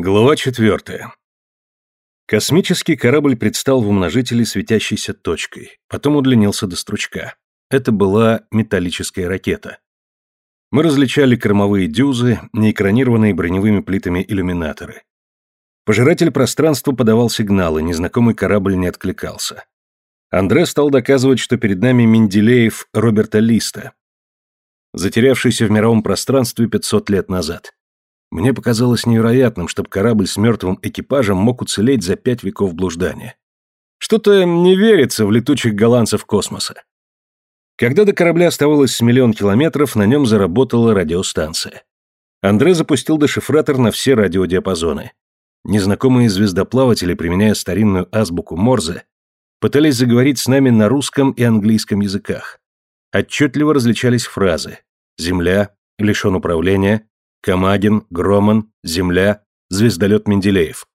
Глава четвертая. Космический корабль предстал в умножителе светящейся точкой, потом удлинился до стручка. Это была металлическая ракета. Мы различали кормовые дюзы, неэкранированные броневыми плитами иллюминаторы. Пожиратель пространства подавал сигналы, незнакомый корабль не откликался. Андре стал доказывать, что перед нами Менделеев Роберта Листа, затерявшийся в мировом пространстве 500 лет назад. Мне показалось невероятным, чтобы корабль с мертвым экипажем мог уцелеть за пять веков блуждания. Что-то не верится в летучих голландцев космоса. Когда до корабля оставалось миллион километров, на нем заработала радиостанция. Андре запустил дешифратор на все радиодиапазоны. Незнакомые звездоплаватели, применяя старинную азбуку Морзе, пытались заговорить с нами на русском и английском языках. Отчетливо различались фразы «Земля», «Лишен управления», Камагин, Громан, Земля, звездолет Менделеев.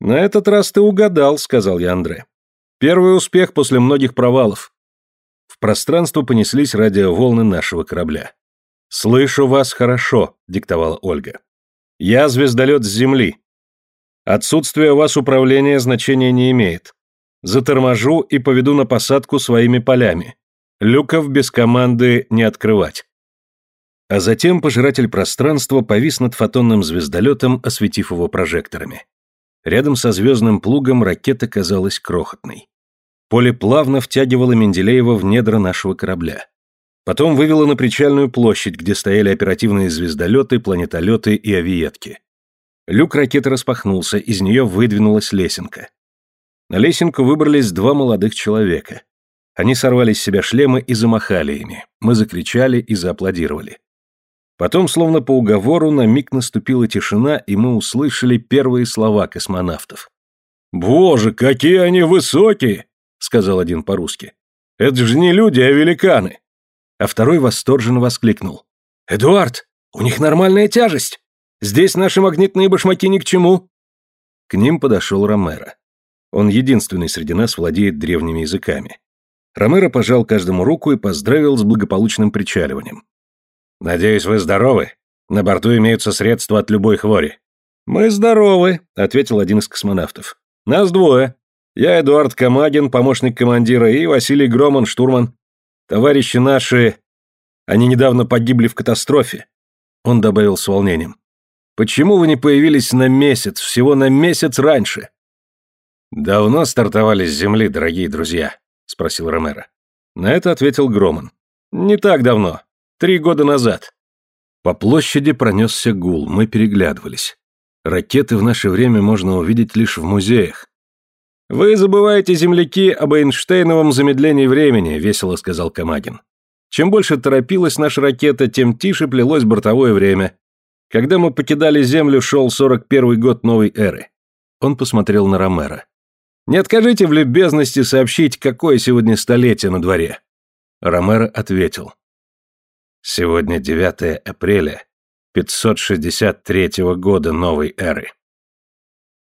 «На этот раз ты угадал», — сказал я Андре. «Первый успех после многих провалов». В пространство понеслись радиоволны нашего корабля. «Слышу вас хорошо», — диктовала Ольга. «Я звездолет с Земли. Отсутствие у вас управления значения не имеет. Заторможу и поведу на посадку своими полями. Люков без команды не открывать. А затем пожиратель пространства повис над фотонным звездолетом, осветив его прожекторами. Рядом со звездным плугом ракета казалась крохотной. Поле плавно втягивало Менделеева в недра нашего корабля. Потом вывело на причальную площадь, где стояли оперативные звездолеты, планетолеты и авиетки. Люк ракеты распахнулся, из нее выдвинулась лесенка. На лесенку выбрались два молодых человека. Они сорвали с себя шлемы и замахали ими. Мы закричали и зааплодировали. Потом, словно по уговору, на миг наступила тишина, и мы услышали первые слова космонавтов. «Боже, какие они высокие!» — сказал один по-русски. «Это же не люди, а великаны!» А второй восторженно воскликнул. «Эдуард, у них нормальная тяжесть! Здесь наши магнитные башмаки ни к чему!» К ним подошел Ромеро. Он единственный среди нас владеет древними языками. Ромеро пожал каждому руку и поздравил с благополучным причаливанием. «Надеюсь, вы здоровы? На борту имеются средства от любой хвори». «Мы здоровы», — ответил один из космонавтов. «Нас двое. Я Эдуард Камагин, помощник командира, и Василий Громан, штурман. Товарищи наши... Они недавно погибли в катастрофе». Он добавил с волнением. «Почему вы не появились на месяц, всего на месяц раньше?» «Давно стартовали с Земли, дорогие друзья?» — спросил Ромеро. На это ответил Громан. «Не так давно. Три года назад. По площади пронесся гул, мы переглядывались. Ракеты в наше время можно увидеть лишь в музеях. «Вы забываете, земляки, об Эйнштейновом замедлении времени», — весело сказал Камагин. «Чем больше торопилась наша ракета, тем тише плелось бортовое время. Когда мы покидали Землю, шел 41 год новой эры». Он посмотрел на Ромера. «Не откажите в любезности сообщить, какое сегодня столетие на дворе». Ромеро ответил. Сегодня 9 апреля 563 года новой эры.